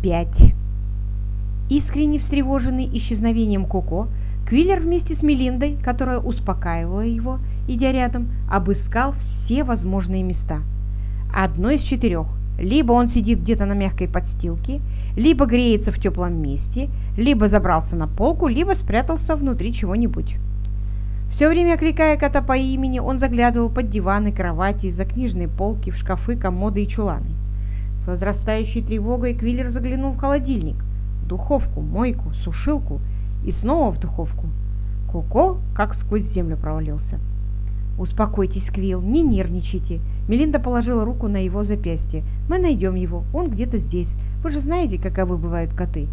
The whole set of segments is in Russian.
5. Искренне встревоженный исчезновением Коко, Квиллер вместе с Мелиндой, которая успокаивала его, идя рядом, обыскал все возможные места. Одно из четырех. Либо он сидит где-то на мягкой подстилке, либо греется в теплом месте, либо забрался на полку, либо спрятался внутри чего-нибудь. Все время окликая кота по имени, он заглядывал под диваны, кровати, за книжные полки, в шкафы, комоды и чуланы. Возрастающей тревогой Квиллер заглянул в холодильник, духовку, мойку, сушилку и снова в духовку. Коко как сквозь землю провалился. «Успокойтесь, Квилл, не нервничайте». Мелинда положила руку на его запястье. «Мы найдем его, он где-то здесь. Вы же знаете, каковы бывают коты.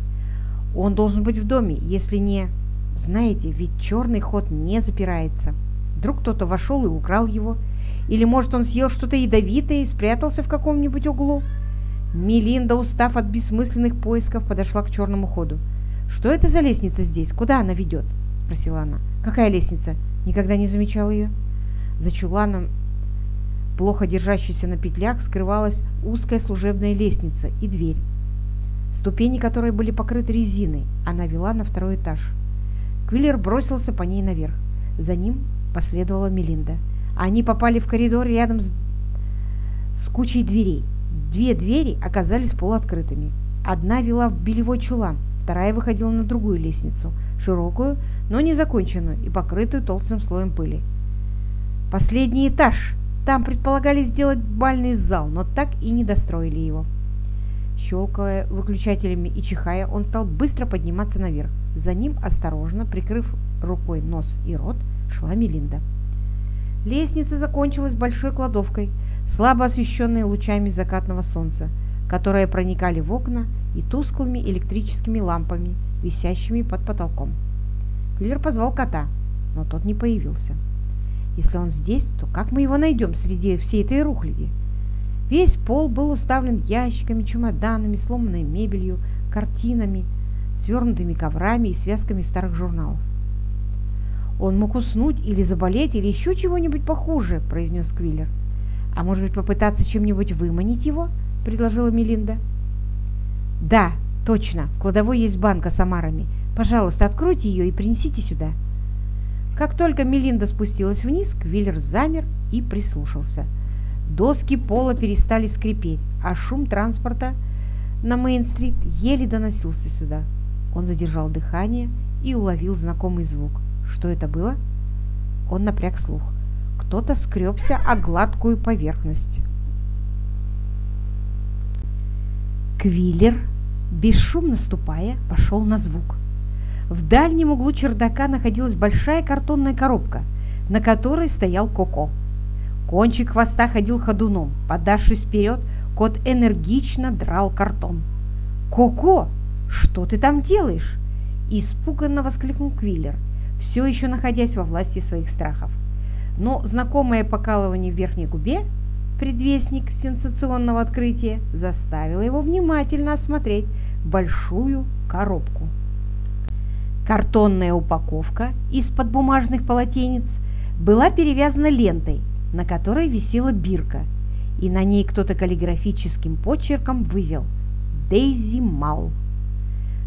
Он должен быть в доме, если не...» «Знаете, ведь черный ход не запирается. Вдруг кто-то вошел и украл его. Или, может, он съел что-то ядовитое и спрятался в каком-нибудь углу?» Мелинда, устав от бессмысленных поисков, подошла к черному ходу. «Что это за лестница здесь? Куда она ведет?» – спросила она. «Какая лестница? Никогда не замечал ее?» За чуланом, плохо держащейся на петлях, скрывалась узкая служебная лестница и дверь, ступени которой были покрыты резиной. Она вела на второй этаж. Квиллер бросился по ней наверх. За ним последовала Мелинда. Они попали в коридор рядом с, с кучей дверей. Две двери оказались полуоткрытыми. Одна вела в белевой чулан, вторая выходила на другую лестницу, широкую, но не законченную и покрытую толстым слоем пыли. Последний этаж. Там предполагали сделать бальный зал, но так и не достроили его. Щелкая выключателями и чихая, он стал быстро подниматься наверх. За ним, осторожно, прикрыв рукой нос и рот, шла Мелинда. Лестница закончилась большой кладовкой, слабо освещенной лучами закатного солнца, которые проникали в окна и тусклыми электрическими лампами, висящими под потолком. Квиллер позвал кота, но тот не появился. Если он здесь, то как мы его найдем среди всей этой рухляди? Весь пол был уставлен ящиками, чемоданами, сломанной мебелью, картинами, свернутыми коврами и связками старых журналов. «Он мог уснуть или заболеть, или еще чего-нибудь похуже», – произнес Квиллер. «А может быть, попытаться чем-нибудь выманить его?» – предложила Мелинда. «Да, точно, в кладовой есть банка с омарами. Пожалуйста, откройте ее и принесите сюда». Как только Мелинда спустилась вниз, Квиллер замер и прислушался. Доски пола перестали скрипеть, а шум транспорта на Мейн-стрит еле доносился сюда. Он задержал дыхание и уловил знакомый звук. Что это было? Он напряг слух. Кто-то скребся о гладкую поверхность. Квиллер, бесшумно ступая, пошел на звук. В дальнем углу чердака находилась большая картонная коробка, на которой стоял Коко. Кончик хвоста ходил ходуном. Подавшись вперед, кот энергично драл картон. «Коко, что ты там делаешь?» Испуганно воскликнул Квиллер, все еще находясь во власти своих страхов. Но знакомое покалывание в верхней губе, предвестник сенсационного открытия, заставило его внимательно осмотреть большую коробку. Картонная упаковка из-под бумажных полотенец была перевязана лентой, на которой висела бирка, и на ней кто-то каллиграфическим почерком вывел «Дейзи Мал».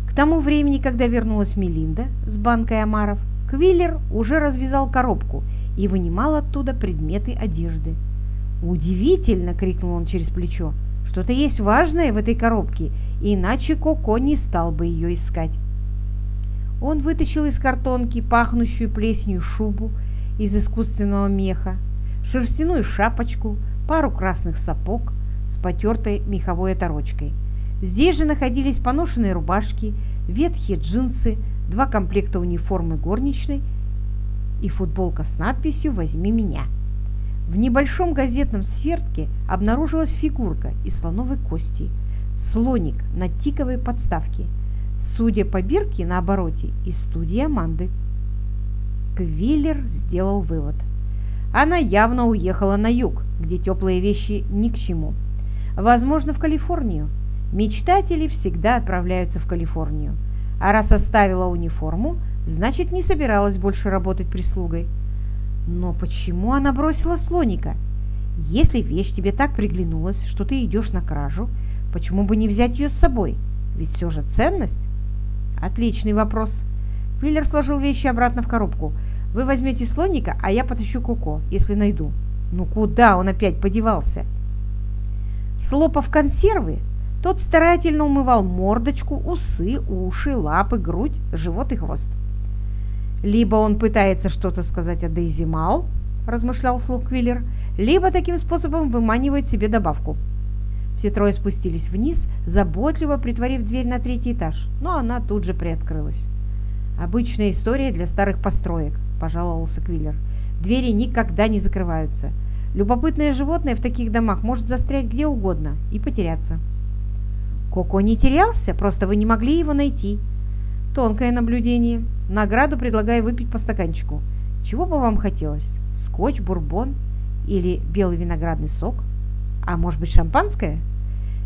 К тому времени, когда вернулась Мелинда с банкой омаров, Квиллер уже развязал коробку и вынимал оттуда предметы одежды. «Удивительно!» — крикнул он через плечо. «Что-то есть важное в этой коробке, иначе Коко не стал бы ее искать». Он вытащил из картонки пахнущую плесенью шубу из искусственного меха, шерстяную шапочку, пару красных сапог с потертой меховой оторочкой. Здесь же находились поношенные рубашки, ветхие джинсы, два комплекта униформы горничной и футболка с надписью «Возьми меня». В небольшом газетном свертке обнаружилась фигурка из слоновой кости, слоник на тиковой подставке – Судя по бирке на обороте, из студии Аманды. Квиллер сделал вывод. Она явно уехала на юг, где теплые вещи ни к чему. Возможно, в Калифорнию. Мечтатели всегда отправляются в Калифорнию. А раз оставила униформу, значит, не собиралась больше работать прислугой. Но почему она бросила слоника? Если вещь тебе так приглянулась, что ты идешь на кражу, почему бы не взять ее с собой? Ведь все же ценность. Отличный вопрос. Квиллер сложил вещи обратно в коробку. Вы возьмете слоника, а я потащу Коко, если найду. Ну куда он опять подевался? Слопав консервы, тот старательно умывал мордочку, усы, уши, лапы, грудь, живот и хвост. Либо он пытается что-то сказать о Дейзи Мал, размышлял вслух Квиллер, либо таким способом выманивает себе добавку. Все трое спустились вниз, заботливо притворив дверь на третий этаж, но она тут же приоткрылась. «Обычная история для старых построек», – пожаловался Квиллер. «Двери никогда не закрываются. Любопытное животное в таких домах может застрять где угодно и потеряться». «Коко не терялся, просто вы не могли его найти». «Тонкое наблюдение. Награду предлагаю выпить по стаканчику. Чего бы вам хотелось? Скотч, бурбон или белый виноградный сок? А может быть шампанское?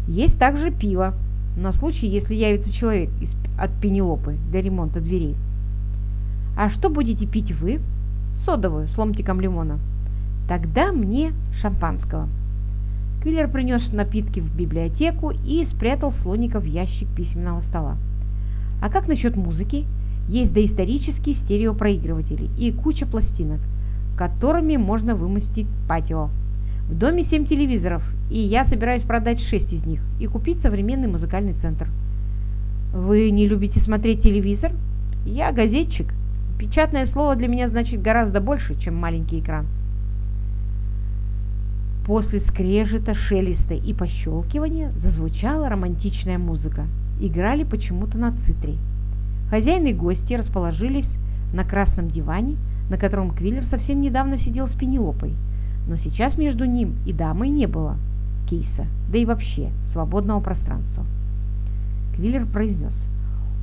Есть также пиво, на случай, если явится человек из, от Пенелопы для ремонта дверей. А что будете пить вы? Содовую с ломтиком лимона. Тогда мне шампанского. Квиллер принес напитки в библиотеку и спрятал слоника в ящик письменного стола. А как насчет музыки? Есть доисторические стереопроигрыватели и куча пластинок, которыми можно вымостить патио. В доме 7 телевизоров, и я собираюсь продать 6 из них и купить современный музыкальный центр. Вы не любите смотреть телевизор? Я газетчик. Печатное слово для меня значит гораздо больше, чем маленький экран. После скрежета, шелеста и пощелкивания зазвучала романтичная музыка. Играли почему-то на цитре. Хозяин и гости расположились на красном диване, на котором Квиллер совсем недавно сидел с Пенелопой. Но сейчас между ним и дамой не было кейса, да и вообще свободного пространства. Квиллер произнес,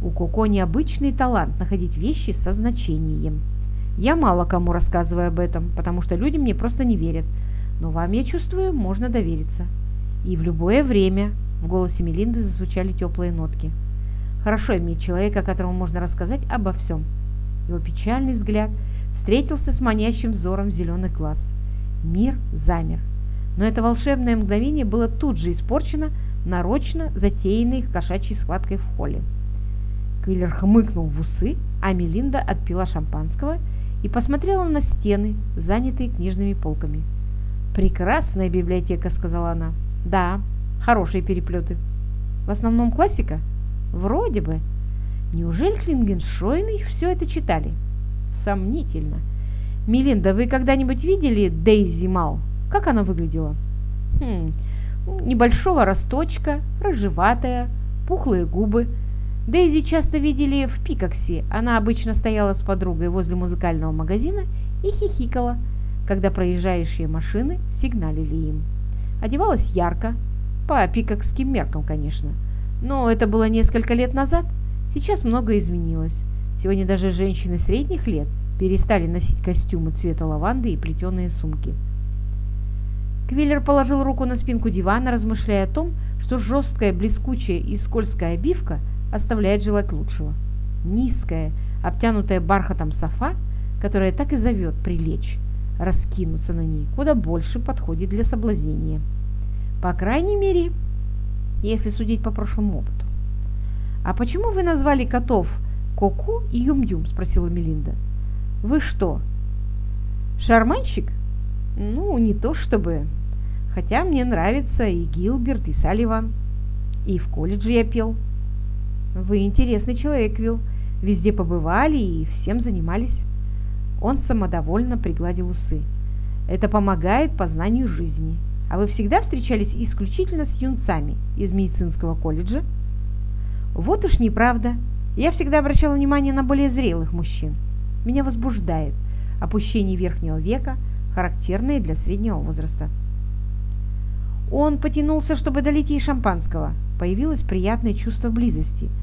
«У Коко необычный талант находить вещи со значением. Я мало кому рассказываю об этом, потому что люди мне просто не верят, но вам, я чувствую, можно довериться. И в любое время в голосе Мелинды зазвучали теплые нотки. Хорошо иметь человека, которому можно рассказать обо всем. Его печальный взгляд встретился с манящим взором зеленых глаз. Мир замер. Но это волшебное мгновение было тут же испорчено нарочно затеянной кошачьей схваткой в холле. Квиллер хмыкнул в усы, а Мелинда отпила шампанского и посмотрела на стены, занятые книжными полками. «Прекрасная библиотека», — сказала она. «Да, хорошие переплеты». «В основном классика?» «Вроде бы». «Неужели Клингеншойны все это читали?» «Сомнительно». «Мелинда, вы когда-нибудь видели Дейзи Мал? Как она выглядела?» «Хм, небольшого росточка, рыжеватая, пухлые губы». Дейзи часто видели в Пикаксе. Она обычно стояла с подругой возле музыкального магазина и хихикала – когда проезжающие машины сигналили им. Одевалась ярко, по пикокским меркам, конечно. Но это было несколько лет назад. Сейчас многое изменилось. Сегодня даже женщины средних лет перестали носить костюмы цвета лаванды и плетеные сумки. Квиллер положил руку на спинку дивана, размышляя о том, что жесткая, блескучая и скользкая обивка оставляет желать лучшего. Низкая, обтянутая бархатом софа, которая так и зовет прилечь, раскинуться на ней куда больше подходит для соблазнения. По крайней мере, если судить по прошлому опыту. «А почему вы назвали котов Коку и Юм-Юм?» – спросила Мелинда. «Вы что, шарманщик?» «Ну, не то чтобы. Хотя мне нравится и Гилберт, и Салливан. И в колледже я пел». «Вы интересный человек, Вилл. Везде побывали и всем занимались». Он самодовольно пригладил усы. Это помогает познанию жизни. А вы всегда встречались исключительно с юнцами из медицинского колледжа? Вот уж неправда. Я всегда обращала внимание на более зрелых мужчин. Меня возбуждает опущение верхнего века, характерное для среднего возраста. Он потянулся, чтобы долить ей шампанского. Появилось приятное чувство близости –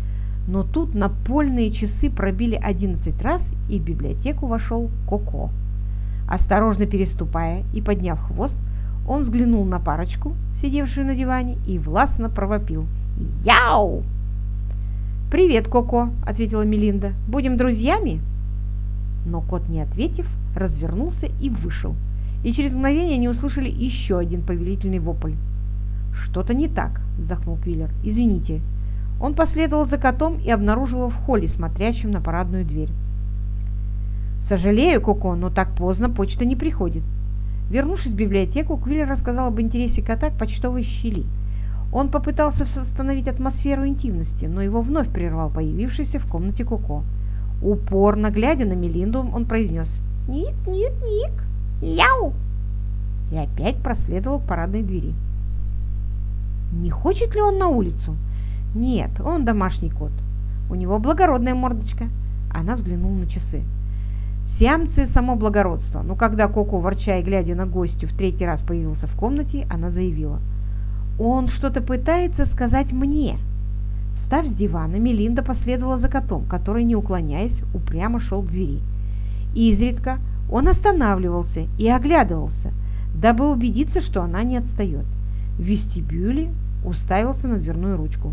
но тут напольные часы пробили 11 раз, и в библиотеку вошел Коко. Осторожно переступая и подняв хвост, он взглянул на парочку, сидевшую на диване, и властно провопил. «Яу!» «Привет, Коко!» – ответила Мелинда. «Будем друзьями?» Но кот, не ответив, развернулся и вышел. И через мгновение они услышали еще один повелительный вопль. «Что-то не так», – вздохнул Квиллер. «Извините, Он последовал за котом и обнаружил его в холле, смотрящем на парадную дверь. «Сожалею, Коко, но так поздно почта не приходит». Вернувшись в библиотеку, Квиллер рассказал об интересе кота к почтовой щели. Он попытался восстановить атмосферу интимности, но его вновь прервал появившийся в комнате Коко. Упорно глядя на Мелинду, он произнес «Ник, ник, ник, яу!» и опять проследовал к парадной двери. Не хочет ли он на улицу? Нет, он домашний кот. У него благородная мордочка. Она взглянула на часы. Сиамцы – само благородство. Но когда Коко, ворча и глядя на гостю, в третий раз появился в комнате, она заявила. «Он что-то пытается сказать мне». Встав с дивана, Мелинда последовала за котом, который, не уклоняясь, упрямо шел к двери. Изредка он останавливался и оглядывался, дабы убедиться, что она не отстает. В вестибюле уставился на дверную ручку.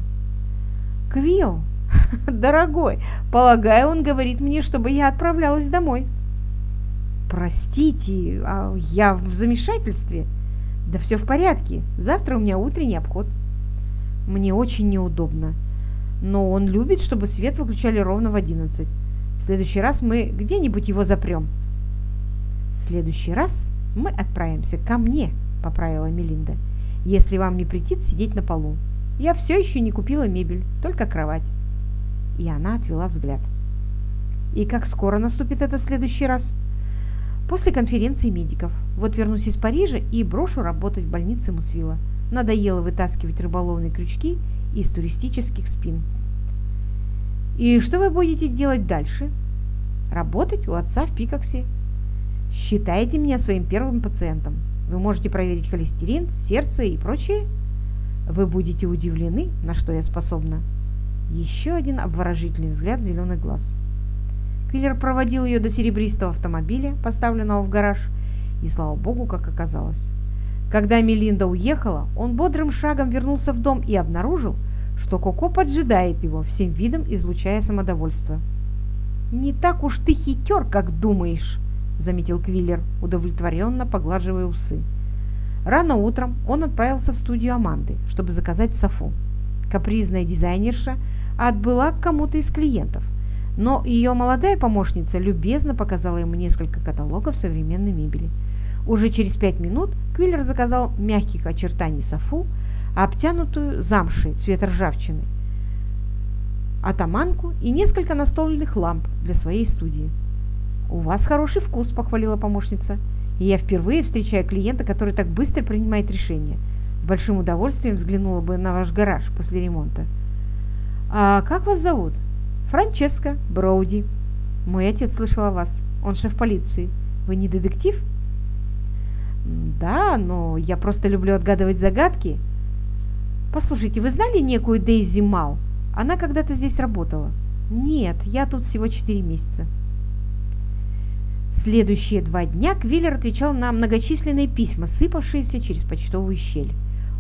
«Квилл, дорогой, полагаю, он говорит мне, чтобы я отправлялась домой». «Простите, а я в замешательстве». «Да все в порядке. Завтра у меня утренний обход». «Мне очень неудобно. Но он любит, чтобы свет выключали ровно в одиннадцать. В следующий раз мы где-нибудь его запрем». «В следующий раз мы отправимся ко мне», — поправила Мелинда если вам не претит сидеть на полу. Я все еще не купила мебель, только кровать. И она отвела взгляд. И как скоро наступит этот следующий раз? После конференции медиков. Вот вернусь из Парижа и брошу работать в больнице Мусвила. Надоело вытаскивать рыболовные крючки из туристических спин. И что вы будете делать дальше? Работать у отца в Пикоксе. Считайте меня своим первым пациентом. Вы можете проверить холестерин, сердце и прочее. Вы будете удивлены, на что я способна. Еще один обворожительный взгляд зеленых глаз. Квиллер проводил ее до серебристого автомобиля, поставленного в гараж, и, слава богу, как оказалось. Когда Мелинда уехала, он бодрым шагом вернулся в дом и обнаружил, что Коко поджидает его, всем видом излучая самодовольство. «Не так уж ты хитер, как думаешь», – заметил Квиллер, удовлетворенно поглаживая усы. Рано утром он отправился в студию Аманды, чтобы заказать софу. Капризная дизайнерша отбыла к кому-то из клиентов, но ее молодая помощница любезно показала ему несколько каталогов современной мебели. Уже через пять минут Квиллер заказал мягких очертаний софу, обтянутую замшей цвета ржавчины, атаманку и несколько настольных ламп для своей студии. «У вас хороший вкус», – похвалила помощница. «И я впервые встречаю клиента, который так быстро принимает решения. С большим удовольствием взглянула бы на ваш гараж после ремонта». «А как вас зовут?» «Франческо Броуди». «Мой отец слышал о вас. Он шеф полиции. Вы не детектив?» «Да, но я просто люблю отгадывать загадки». «Послушайте, вы знали некую Дейзи Мал? Она когда-то здесь работала». «Нет, я тут всего четыре месяца». Следующие два дня Квиллер отвечал на многочисленные письма, сыпавшиеся через почтовую щель.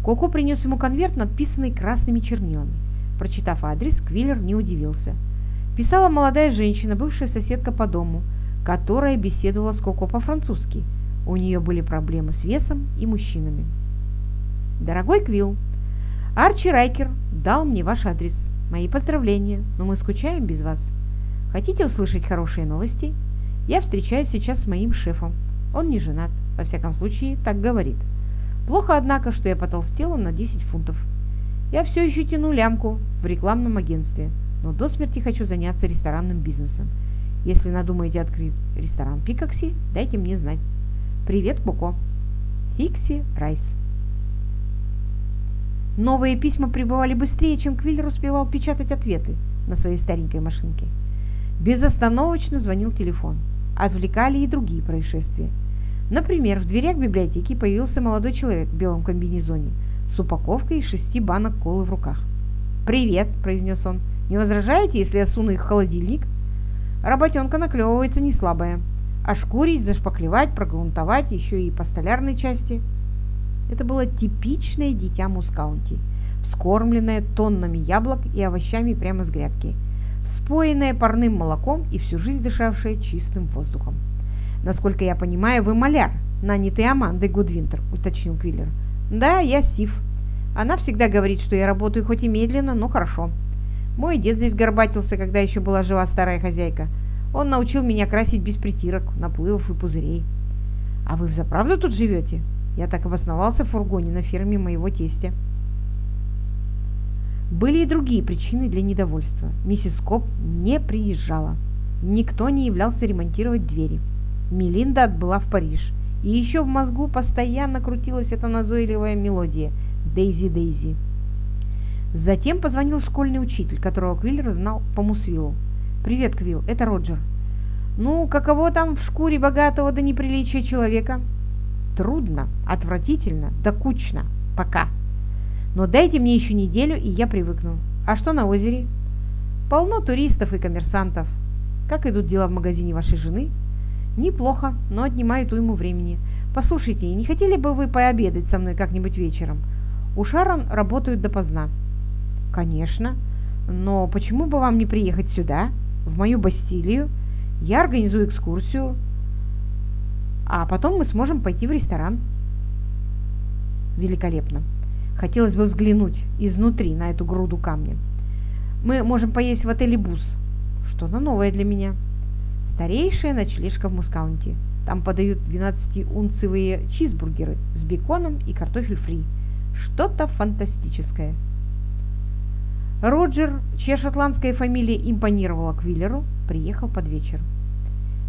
Коко принес ему конверт, надписанный красными чернилами. Прочитав адрес, Квиллер не удивился. Писала молодая женщина, бывшая соседка по дому, которая беседовала с Коко по-французски. У нее были проблемы с весом и мужчинами. «Дорогой Квилл, Арчи Райкер дал мне ваш адрес. Мои поздравления, но мы скучаем без вас. Хотите услышать хорошие новости?» Я встречаюсь сейчас с моим шефом. Он не женат, во всяком случае, так говорит. Плохо, однако, что я потолстела на 10 фунтов. Я все еще тяну лямку в рекламном агентстве, но до смерти хочу заняться ресторанным бизнесом. Если надумаете открыть ресторан Пикокси, дайте мне знать. Привет, Коко. Хикси Райс. Новые письма прибывали быстрее, чем Квиллер успевал печатать ответы на своей старенькой машинке. Безостановочно звонил телефон отвлекали и другие происшествия. Например, в дверях библиотеки появился молодой человек в белом комбинезоне с упаковкой из шести банок колы в руках. «Привет!» – произнес он. «Не возражаете, если я суну их в холодильник?» Работенка наклевывается не слабая. Ошкурить, зашпаклевать, прогрунтовать, еще и по столярной части. Это было типичное дитя Мускаунти, вскормленное тоннами яблок и овощами прямо с грядки – споенная парным молоком и всю жизнь дышавшая чистым воздухом. «Насколько я понимаю, вы маляр, нанятый Амандой Гудвинтер», — уточнил Квиллер. «Да, я Стив. Она всегда говорит, что я работаю хоть и медленно, но хорошо. Мой дед здесь горбатился, когда еще была жива старая хозяйка. Он научил меня красить без притирок, наплывов и пузырей. А вы взаправду тут живете? Я так обосновался в фургоне на ферме моего тестя. Были и другие причины для недовольства. Миссис Коп не приезжала. Никто не являлся ремонтировать двери. Мелинда отбыла в Париж. И еще в мозгу постоянно крутилась эта назойливая мелодия «Дейзи, Дейзи». Затем позвонил школьный учитель, которого Квиллер знал по Мусвиллу. «Привет, Квилл, это Роджер». «Ну, каково там в шкуре богатого до неприличия человека?» «Трудно, отвратительно, докучно. Пока. Но дайте мне еще неделю, и я привыкну. А что на озере?» «Полно туристов и коммерсантов. Как идут дела в магазине вашей жены?» «Неплохо, но отнимает уйму времени. Послушайте, не хотели бы вы пообедать со мной как-нибудь вечером? У Шарон работают допоздна». «Конечно. Но почему бы вам не приехать сюда, в мою Бастилию? Я организую экскурсию, а потом мы сможем пойти в ресторан». «Великолепно. Хотелось бы взглянуть изнутри на эту груду камня. Мы можем поесть в отеле «Бус». Что-то новое для меня. Старейшая ночлежка в Мускаунте. Там подают 12-унцевые чизбургеры с беконом и картофель фри. Что-то фантастическое. Роджер, чья шотландская фамилия импонировала Квиллеру, приехал под вечер.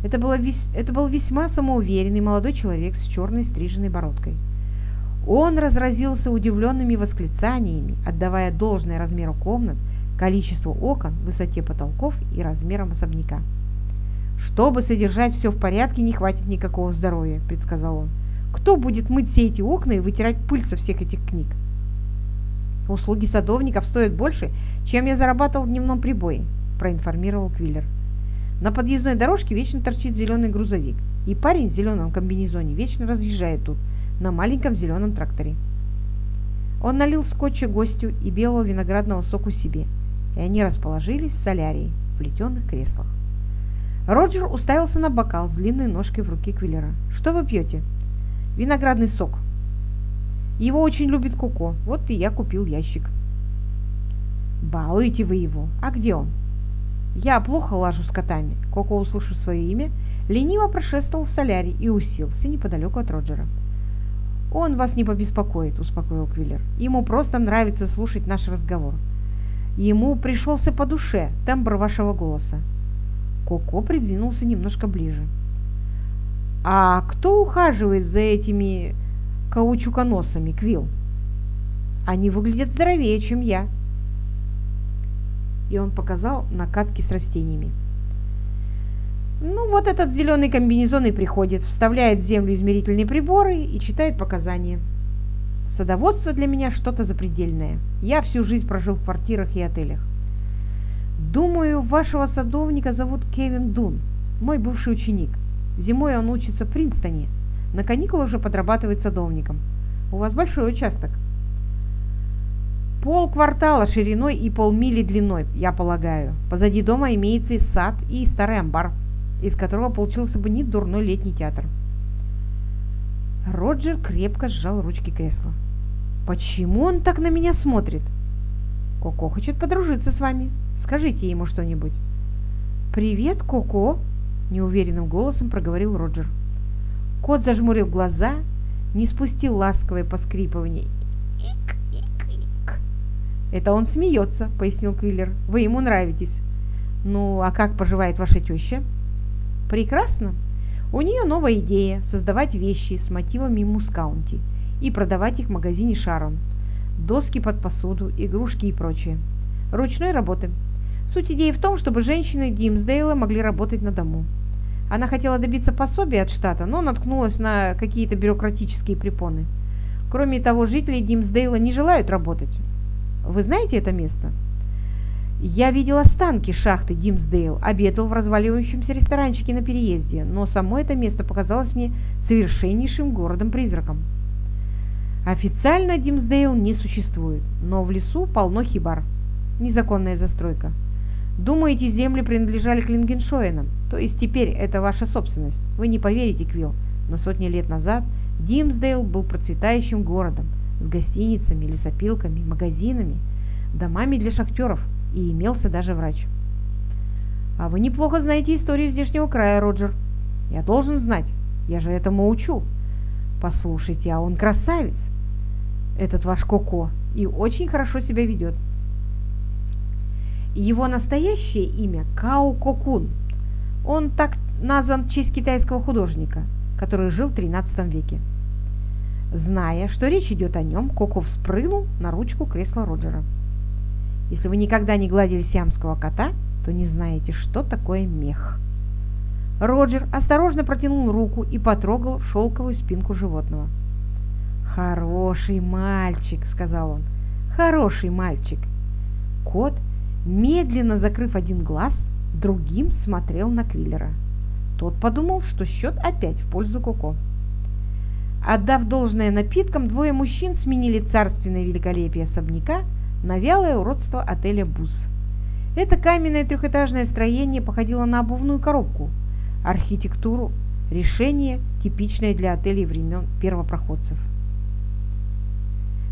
Это, было вес... это был весьма самоуверенный молодой человек с черной стриженной бородкой. Он разразился удивленными восклицаниями, отдавая должное размеру комнат, количеству окон, высоте потолков и размерам особняка. «Чтобы содержать все в порядке, не хватит никакого здоровья», – предсказал он. «Кто будет мыть все эти окна и вытирать пыль со всех этих книг?» «Услуги садовников стоят больше, чем я зарабатывал в дневном прибое», – проинформировал Квиллер. «На подъездной дорожке вечно торчит зеленый грузовик, и парень в зеленом комбинезоне вечно разъезжает тут, на маленьком зеленом тракторе». Он налил скотча гостю и белого виноградного соку себе, и они расположились в солярии в плетеных креслах. Роджер уставился на бокал с длинной ножкой в руке Квиллера. «Что вы пьете?» «Виноградный сок», его очень любит Коко, вот и я купил ящик. Балуете вы его. А где он? Я плохо лажу с котами. Коко, услышав свое имя, лениво прошествовал в солярий и уселся неподалеку от Роджера. «Он вас не побеспокоит», – успокоил Квиллер. «Ему просто нравится слушать наш разговор. Ему пришелся по душе тембр вашего голоса». Коко придвинулся немножко ближе. «А кто ухаживает за этими каучуконосами, Квилл. Они выглядят здоровее, чем я. И он показал накатки с растениями. Ну, вот этот зеленый комбинезон и приходит, вставляет в землю измерительные приборы и читает показания. Садоводство для меня что-то запредельное. Я всю жизнь прожил в квартирах и отелях. Думаю, вашего садовника зовут Кевин Дун, мой бывший ученик. Зимой он учится в Принстоне. На каникулы уже подрабатывает садовником. У вас большой участок. Пол квартала шириной и полмили длиной, я полагаю. Позади дома имеется и сад, и старый амбар, из которого получился бы не дурной летний театр. Роджер крепко сжал ручки кресла. «Почему он так на меня смотрит?» «Коко хочет подружиться с вами. Скажите ему что-нибудь». «Привет, Коко!» – неуверенным голосом проговорил Роджер. Кот зажмурил глаза, не спустил ласковое поскрипывание. «Ик, ик, ик!» «Это он смеется», — пояснил Квиллер. «Вы ему нравитесь». «Ну, а как поживает ваша теща?» «Прекрасно. У нее новая идея – создавать вещи с мотивами мускаунти и продавать их в магазине Шарон. Доски под посуду, игрушки и прочее. Ручной работы. Суть идеи в том, чтобы женщины Димсдейла могли работать на дому. Она хотела добиться пособия от штата, но наткнулась на какие-то бюрократические препоны. Кроме того, жители Димсдейла не желают работать. Вы знаете это место? Я видел останки шахты Димсдейл, обедал в разваливающемся ресторанчике на переезде, но само это место показалось мне совершеннейшим городом-призраком. Официально Димсдейл не существует, но в лесу полно хибар. Незаконная застройка. Думаю, эти земли принадлежали Клингеншоенам, то есть теперь это ваша собственность. Вы не поверите, Квилл, но сотни лет назад Димсдейл был процветающим городом с гостиницами, лесопилками, магазинами, домами для шахтеров и имелся даже врач. «А вы неплохо знаете историю здешнего края, Роджер. Я должен знать, я же этому учу. Послушайте, а он красавец, этот ваш Коко, и очень хорошо себя ведет. Его настоящее имя Као Кокун. Он так назван в честь китайского художника, который жил в 13 веке. Зная, что речь идет о нем, Коко вспрыгнул на ручку кресла Роджера. Если вы никогда не гладили сиамского кота, то не знаете, что такое мех. Роджер осторожно протянул руку и потрогал шелковую спинку животного. «Хороший мальчик», — сказал он, — «хороший мальчик». Кот, медленно закрыв один глаз, другим смотрел на Квиллера. Тот подумал, что счет опять в пользу Коко. Отдав должное напиткам, двое мужчин сменили царственное великолепие особняка на вялое уродство отеля «Бус». Это каменное трехэтажное строение походило на обувную коробку, архитектуру, решение, типичное для отелей времен первопроходцев.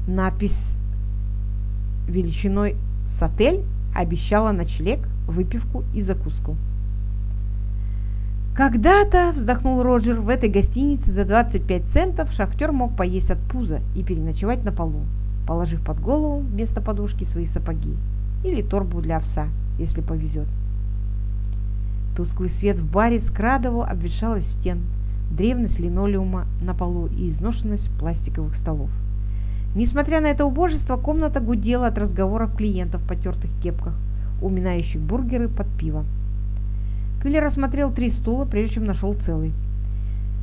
Надпись величиной с отель обещала ночлег, выпивку и закуску. Когда-то, вздохнул Роджер, в этой гостинице за 25 центов шахтер мог поесть от пуза и переночевать на полу, положив под голову вместо подушки свои сапоги или торбу для овса, если повезет. Тусклый свет в баре скрадывал обветшалость стен, древность линолеума на полу и изношенность пластиковых столов. Несмотря на это убожество, комната гудела от разговоров клиентов в потертых кепках, уминающих бургеры под пиво. Квиллер осмотрел три стула, прежде чем нашел целый.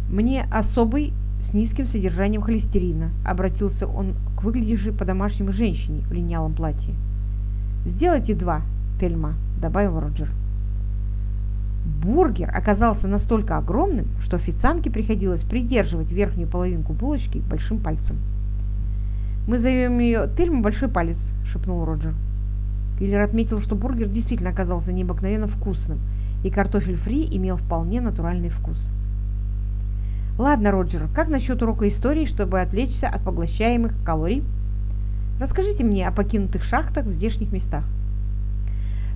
«Мне особый с низким содержанием холестерина», — обратился он к выглядевшей по-домашнему женщине в линялом платье. «Сделайте два, Тельма», — добавил Роджер. Бургер оказался настолько огромным, что официантке приходилось придерживать верхнюю половинку булочки большим пальцем. «Мы зовем ее Тельма Большой Палец», — шепнул Роджер. Киллер отметил, что бургер действительно оказался необыкновенно вкусным — и картофель фри имел вполне натуральный вкус. Ладно, Роджер, как насчет урока истории, чтобы отвлечься от поглощаемых калорий? Расскажите мне о покинутых шахтах в здешних местах.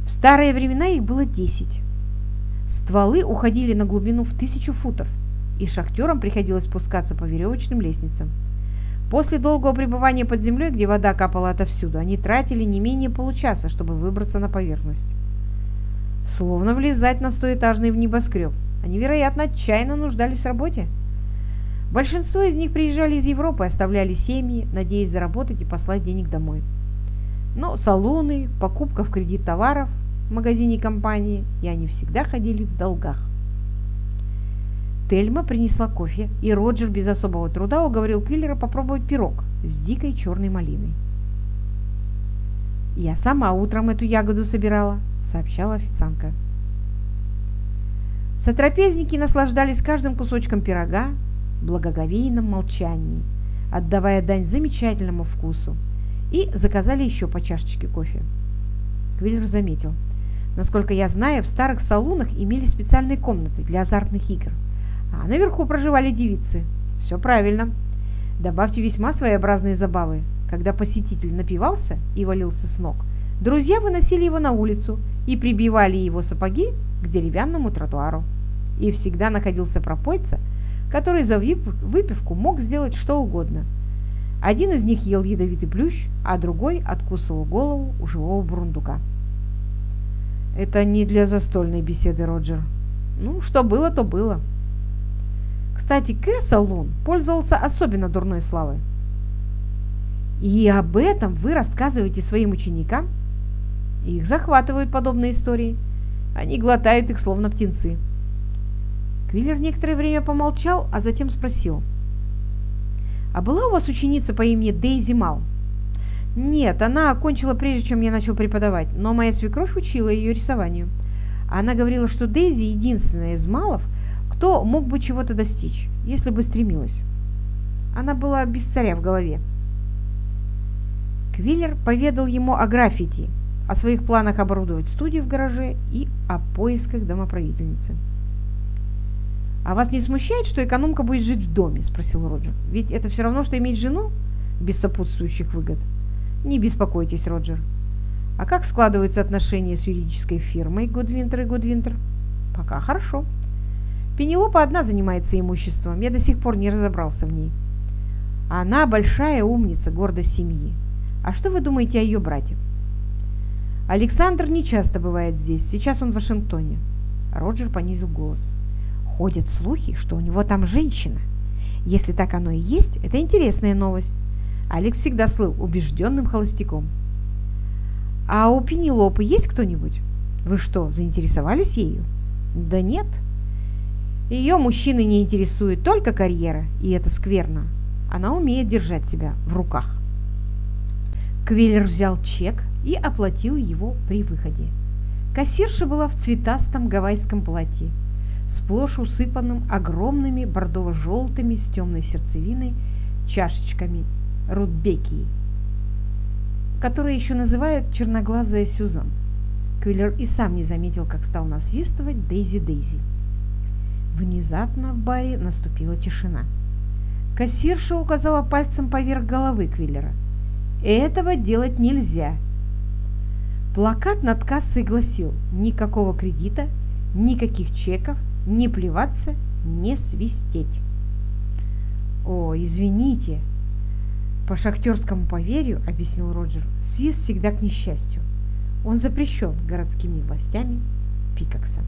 В старые времена их было 10. Стволы уходили на глубину в тысячу футов, и шахтерам приходилось спускаться по веревочным лестницам. После долгого пребывания под землей, где вода капала отовсюду, они тратили не менее получаса, чтобы выбраться на поверхность. Словно влезать на стоэтажный небоскреб. Они, вероятно, отчаянно нуждались в работе. Большинство из них приезжали из Европы, оставляли семьи, надеясь заработать и послать денег домой. Но салоны, покупка в кредит товаров в магазине компании, и они всегда ходили в долгах. Тельма принесла кофе, и Роджер без особого труда уговорил Киллера попробовать пирог с дикой черной малиной. «Я сама утром эту ягоду собирала», — сообщала официантка. Сотрапезники наслаждались каждым кусочком пирога в благоговейном молчании, отдавая дань замечательному вкусу, и заказали еще по чашечке кофе. Квиллер заметил. Насколько я знаю, в старых салунах имели специальные комнаты для азартных игр, а наверху проживали девицы. Все правильно. Добавьте весьма своеобразные забавы, когда посетитель напивался и валился с ног, друзья выносили его на улицу и прибивали его сапоги к деревянному тротуару. И всегда находился пропойца, который за выпивку мог сделать что угодно. Один из них ел ядовитый плющ, а другой откусывал голову у живого бурундука. Это не для застольной беседы, Роджер. Ну, что было, то было. Кстати, Кэссалун пользовался особенно дурной славой. И об этом вы рассказываете своим ученикам? Их захватывают подобные истории. Они глотают их, словно птенцы. Квиллер некоторое время помолчал, а затем спросил. «А была у вас ученица по имени Дейзи Мал?» «Нет, она окончила прежде, чем я начал преподавать, но моя свекровь учила ее рисованию. Она говорила, что Дейзи единственная из Малов, кто мог бы чего-то достичь, если бы стремилась. Она была без царя в голове. Квиллер поведал ему о граффити, о своих планах оборудовать студию в гараже и о поисках домоправительницы. «А вас не смущает, что экономка будет жить в доме?» – спросил Роджер. «Ведь это все равно, что иметь жену без сопутствующих выгод». «Не беспокойтесь, Роджер. А как складываются отношения с юридической фирмой Гудвинтер и Гудвинтер? Пока хорошо. Пенелопа одна занимается имуществом, я до сих пор не разобрался в ней. Она большая умница, гордость семьи. А что вы думаете о ее брате? Александр не часто бывает здесь, сейчас он в Вашингтоне. Роджер понизил голос. Ходят слухи, что у него там женщина. Если так оно и есть, это интересная новость. Алекс всегда слыл убежденным холостяком. А у Пенелопы есть кто-нибудь? Вы что, заинтересовались ею? Да нет. Ее мужчины не интересует только карьера, и это скверно. Она умеет держать себя в руках. Квиллер взял чек и оплатил его при выходе. Кассирша была в цветастом гавайском платье, сплошь усыпанным огромными бордово-желтыми с темной сердцевиной чашечками рудбекии, которые еще называют черноглазая Сюзан. Квиллер и сам не заметил, как стал насвистывать Дейзи Дейзи. Внезапно в баре наступила тишина. Кассирша указала пальцем поверх головы Квиллера. «Этого делать нельзя!» Плакат над кассой гласил «Никакого кредита, никаких чеков, не плеваться, не свистеть». «О, извините!» «По шахтерскому поверью, — объяснил Роджер, — свист всегда к несчастью. Он запрещен городскими властями Пикакса».